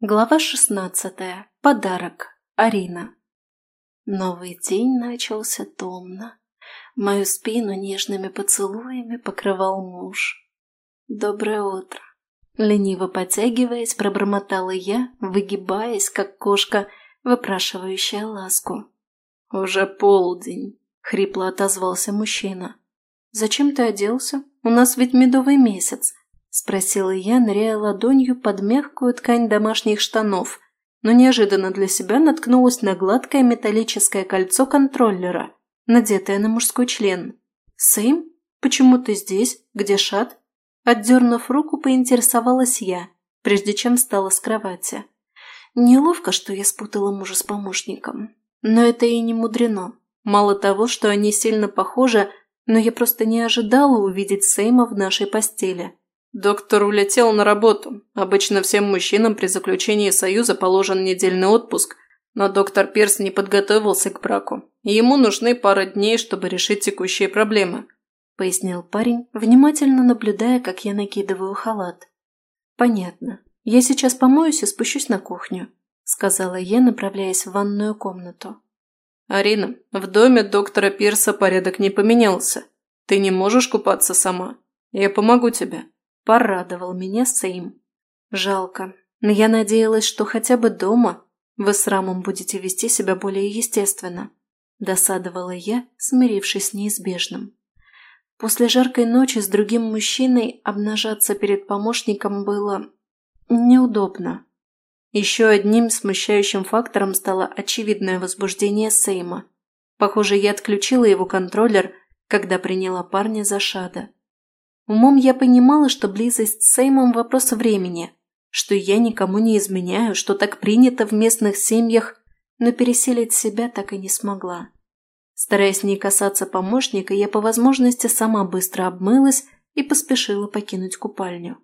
Глава шестнадцатая. Подарок. Арина. Новый день начался томно. Мою спину нежными поцелуями покрывал муж. «Доброе утро!» Лениво потягиваясь, пробормотала я, выгибаясь, как кошка, выпрашивающая ласку. «Уже полдень», — хрипло отозвался мужчина. «Зачем ты оделся? У нас ведь медовый месяц. – спросила я, ныряя ладонью под мягкую ткань домашних штанов, но неожиданно для себя наткнулась на гладкое металлическое кольцо контроллера, надетое на мужской член. «Сэйм? Почему ты здесь? Где Шат?» Отдернув руку, поинтересовалась я, прежде чем встала с кровати. Неловко, что я спутала мужа с помощником. Но это и не мудрено. Мало того, что они сильно похожи, но я просто не ожидала увидеть Сейма в нашей постели. Доктор улетел на работу. Обычно всем мужчинам при заключении союза положен недельный отпуск, но доктор Перс не подготовился к браку. Ему нужны пара дней, чтобы решить текущие проблемы», – пояснил парень, внимательно наблюдая, как я накидываю халат. «Понятно. Я сейчас помоюсь и спущусь на кухню», – сказала я, направляясь в ванную комнату. «Арина, в доме доктора Пирса порядок не поменялся. Ты не можешь купаться сама. Я помогу тебе», Порадовал меня Сейм. Жалко, но я надеялась, что хотя бы дома вы с Рамом будете вести себя более естественно. Досадовала я, смирившись с неизбежным. После жаркой ночи с другим мужчиной обнажаться перед помощником было неудобно. Еще одним смущающим фактором стало очевидное возбуждение Сейма. Похоже, я отключила его контроллер, когда приняла парня за Шада. Умом я понимала, что близость с Сеймом – вопрос времени, что я никому не изменяю, что так принято в местных семьях, но переселить себя так и не смогла. Стараясь не касаться помощника, я по возможности сама быстро обмылась и поспешила покинуть купальню.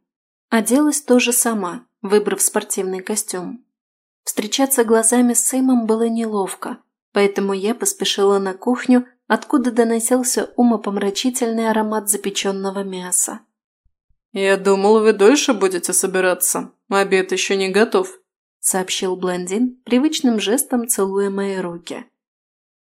Оделась тоже сама, выбрав спортивный костюм. Встречаться глазами с Сеймом было неловко, поэтому я поспешила на кухню откуда доносился умопомрачительный аромат запеченного мяса. «Я думал, вы дольше будете собираться. Обед еще не готов», – сообщил блондин, привычным жестом целуя мои руки.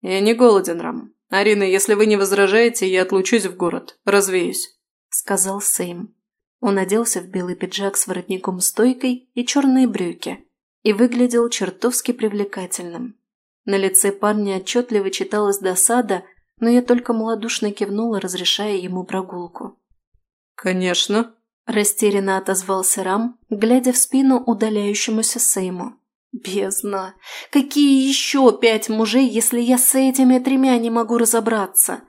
«Я не голоден, Рам. Арина, если вы не возражаете, я отлучусь в город. Развеюсь», – сказал Сейм. Он оделся в белый пиджак с воротником-стойкой и черные брюки и выглядел чертовски привлекательным. На лице парня отчетливо читалась досада, но я только малодушно кивнула, разрешая ему прогулку. «Конечно», – растерянно отозвался Рам, глядя в спину удаляющемуся Сейму. «Бездна! Какие еще пять мужей, если я с этими тремя не могу разобраться?»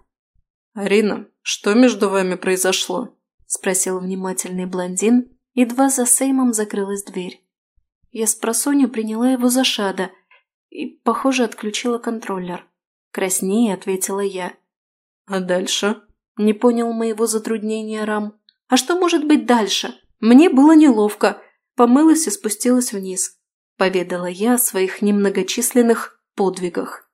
«Арина, что между вами произошло?» – спросил внимательный блондин, едва за Сеймом закрылась дверь. Я с просонью приняла его за шада и, похоже, отключила контроллер. Краснее ответила я. «А дальше?» Не понял моего затруднения Рам. «А что может быть дальше? Мне было неловко. Помылась и спустилась вниз». Поведала я о своих немногочисленных подвигах.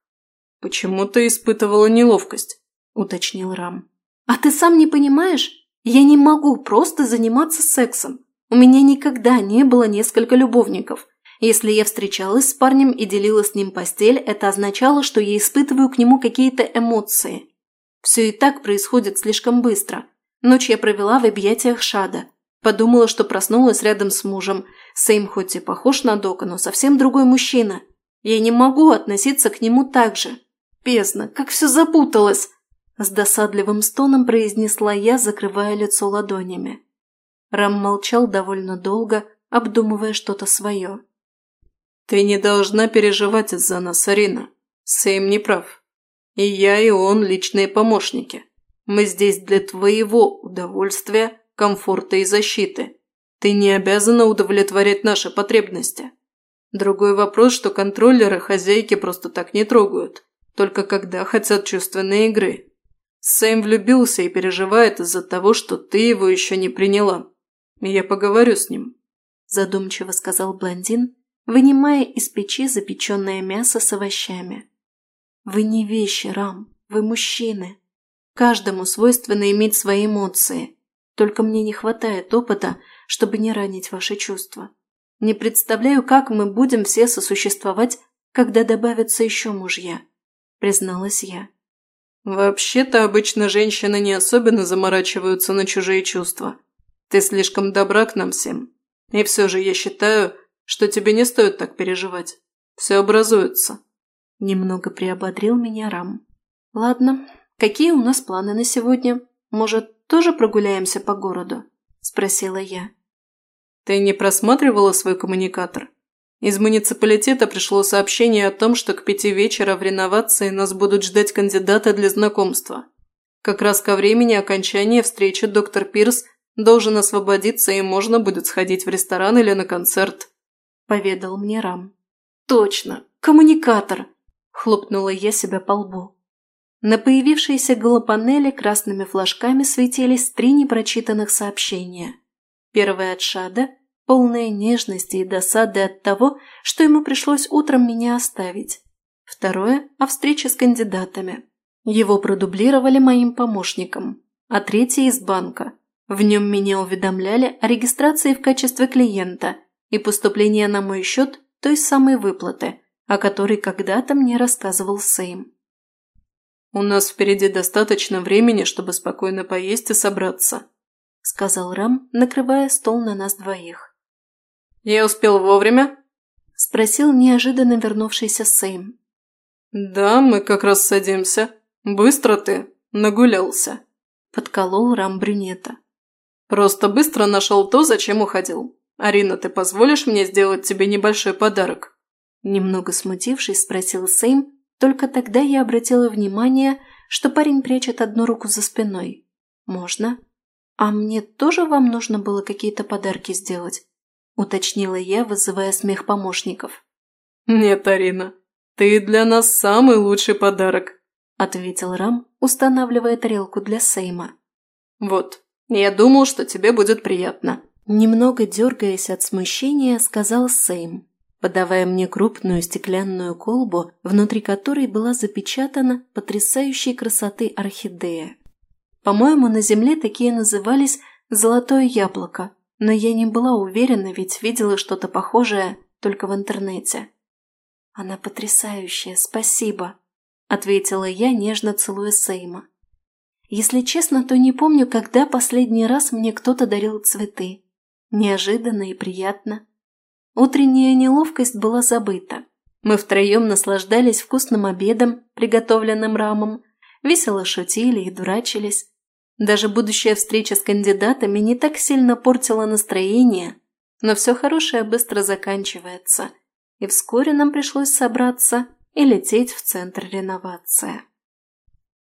«Почему ты испытывала неловкость?» Уточнил Рам. «А ты сам не понимаешь? Я не могу просто заниматься сексом. У меня никогда не было несколько любовников. Если я встречалась с парнем и делила с ним постель, это означало, что я испытываю к нему какие-то эмоции. Все и так происходит слишком быстро. Ночь я провела в объятиях Шада. Подумала, что проснулась рядом с мужем. Сейм хоть и похож на Дока, но совсем другой мужчина. Я не могу относиться к нему так же. Бездна, как все запуталось!» С досадливым стоном произнесла я, закрывая лицо ладонями. Рам молчал довольно долго, обдумывая что-то свое. «Ты не должна переживать из-за нас, Арина. Сэм не прав. И я, и он – личные помощники. Мы здесь для твоего удовольствия, комфорта и защиты. Ты не обязана удовлетворять наши потребности. Другой вопрос, что контроллеры хозяйки просто так не трогают, только когда хотят чувственной игры. Сэм влюбился и переживает из-за того, что ты его еще не приняла. Я поговорю с ним», – задумчиво сказал блондин, вынимая из печи запеченное мясо с овощами. «Вы не вещи, Рам, вы мужчины. Каждому свойственно иметь свои эмоции. Только мне не хватает опыта, чтобы не ранить ваши чувства. Не представляю, как мы будем все сосуществовать, когда добавятся еще мужья», – призналась я. «Вообще-то обычно женщины не особенно заморачиваются на чужие чувства. Ты слишком добра к нам всем. И все же я считаю, что тебе не стоит так переживать. Все образуется». Немного приободрил меня Рам. «Ладно, какие у нас планы на сегодня? Может, тоже прогуляемся по городу?» – спросила я. «Ты не просматривала свой коммуникатор? Из муниципалитета пришло сообщение о том, что к пяти вечера в реновации нас будут ждать кандидаты для знакомства. Как раз ко времени окончания встречи доктор Пирс должен освободиться и можно будет сходить в ресторан или на концерт», – поведал мне Рам. «Точно, коммуникатор!» – хлопнула я себя по лбу. На появившейся голопанели красными флажками светились три непрочитанных сообщения. Первое от Шада, полное нежности и досады от того, что ему пришлось утром меня оставить. Второе – о встрече с кандидатами. Его продублировали моим помощником. А третье – из банка. В нем меня уведомляли о регистрации в качестве клиента и поступлении на мой счет той самой выплаты, о которой когда-то мне рассказывал Сейм. «У нас впереди достаточно времени, чтобы спокойно поесть и собраться», – сказал Рам, накрывая стол на нас двоих. «Я успел вовремя?» – спросил неожиданно вернувшийся Сейм. «Да, мы как раз садимся. Быстро ты, нагулялся», – подколол Рам брюнета. «Просто быстро нашел то, зачем уходил. Арина, ты позволишь мне сделать тебе небольшой подарок?» Немного смутившись, спросил Сейм, только тогда я обратила внимание, что парень прячет одну руку за спиной. «Можно? А мне тоже вам нужно было какие-то подарки сделать?» уточнила я, вызывая смех помощников. «Нет, Арина, ты для нас самый лучший подарок», ответил Рам, устанавливая тарелку для Сейма. «Вот, я думал, что тебе будет приятно». Немного дергаясь от смущения, сказал Сейм подавая мне крупную стеклянную колбу, внутри которой была запечатана потрясающей красоты орхидея. По-моему, на земле такие назывались «золотое яблоко», но я не была уверена, ведь видела что-то похожее только в интернете. «Она потрясающая, спасибо», – ответила я, нежно целуя Сейма. Если честно, то не помню, когда последний раз мне кто-то дарил цветы. Неожиданно и приятно. Утренняя неловкость была забыта. Мы втроем наслаждались вкусным обедом, приготовленным рамом, весело шутили и дурачились. Даже будущая встреча с кандидатами не так сильно портила настроение, но все хорошее быстро заканчивается, и вскоре нам пришлось собраться и лететь в центр реновации.